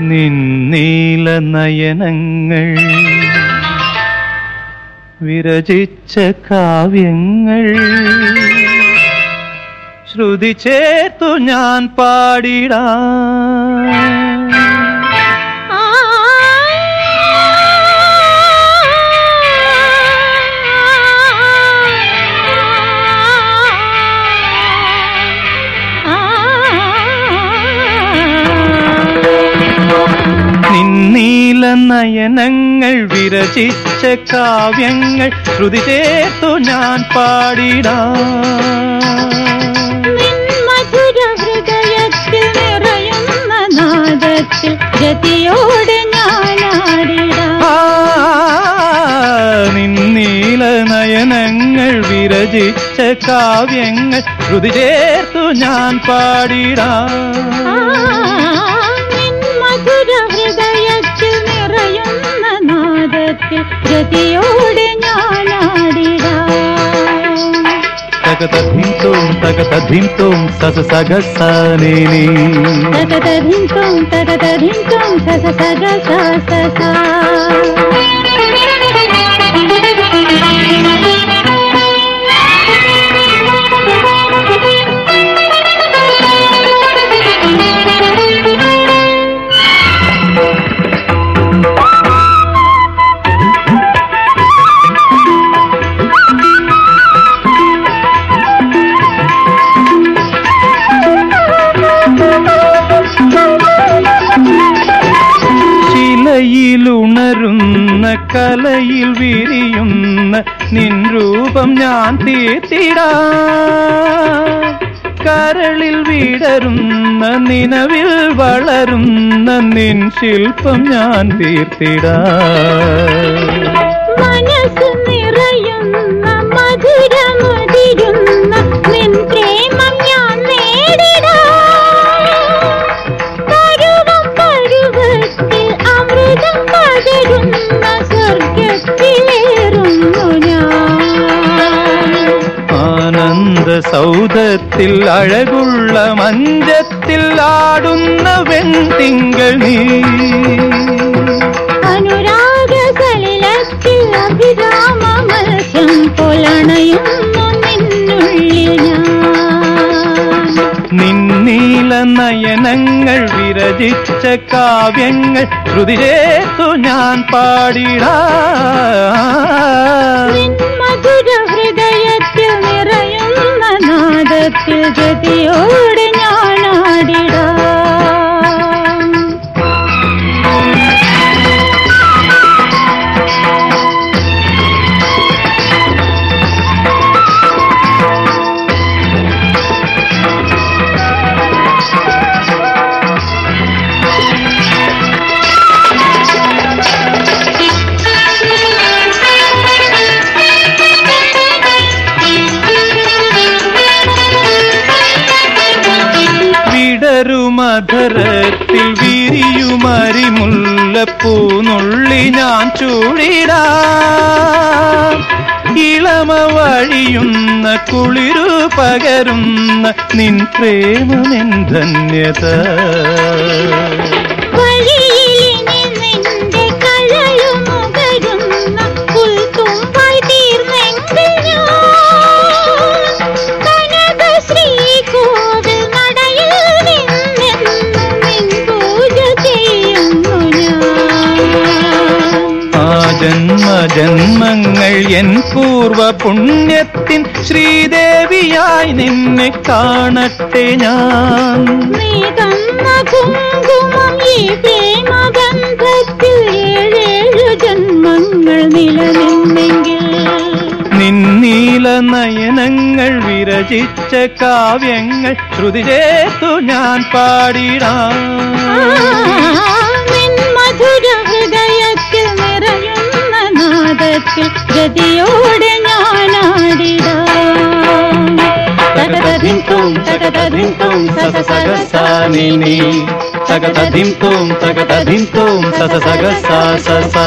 നിന്നീല നയനങ്ങൾ വിരചിച്ച കാവ്യങ്ങൾ ശ്രുതി ചേർത്തു ഞാൻ പാടിടാ. നയനങ്ങൾ വിരചിച്ച കാവ്യങ്ങൾ ശ്രുതി ചേർത്തു ഞാൻ പാടിടാം. മധുര ഹൃദയത്തിൽ നിറയുന്ന നാദത്തിൽ ആ, നിന്നീല നയനങ്ങൾ വിരചിച്ച കാവ്യങ്ങൾ ശ്രുതി ചേർത്തു ഞാൻ പാടിടാം. മധുര നാദത്തിൽ രതിയോടെ ഞാനാടിടാം തകതധിം തകതധിം തോം സസ സഗ സനേനി തകതധിം തകതധിം സസ സഗ സ സ ശിലയിലുണരുന്ന കലയിൽ വിരിയുന്ന നിൻ രൂപം ഞാൻ തീർത്തിടാ. കരളിൽ വിടരുന്ന നിലവിൽ വളരുന്ന നിൻ ശില്പം ഞാൻ തീർത്തിടാ. സൗധത്തിൽ അഴകുള്ള മഞ്ചത്തിൽ ആടുന്ന വെൺതിങ്കൾ നീ. അനുരാഗ സലിലത്തിൽ അഭിരാമ മത്സ്യം പൊലണയുന്നു നിന്നുള്ളിൽ ഞാൻ. നിന്നീല നയനങ്ങൾ വിരചിച്ച കാവ്യങ്ങൾ ശ്രുതിരേത്തു ഞാൻ പാടിടാ. മധുര നിറയുന്ന നാദത്തിൽ ഗതിയോടെ വിടരുമധരത്തിൽ വിരിയുമരിമുല്ലപ്പൂനുള്ളി ഞാൻ ചൂടിടാ. ഇളമ വഴിയുന്ന കുളിരു പകരുന്ന നിൻ പ്രേമമെൻ ധന്യത ജന്മങ്ങൾ എൻ പൂർവ പുണ്യത്തിൻ ശ്രീദേവിയായി നിന്നെ കാണട്ടെ ഞാൻ. നീ തന്ന കുങ്കുമം ഈ പ്രേമബന്ധത്തിൽ ഏഴേഴു ജന്മങ്ങൾ നിലനിന്നെങ്കിൽ. നിന്നീല നയനങ്ങൾ വിരചിച്ച കാവ്യങ്ങൾ ശ്രുതി ചേർത്തു ഞാൻ പാടിടാം. മധുര ഗതിയോടെ ഞാനാടിടാം തകതധിം തോം തകതധിം തോം സസ സഗ സാനിനി തകതധിം തോം തകതധിം തോം സസ സഗ സാ സ സാ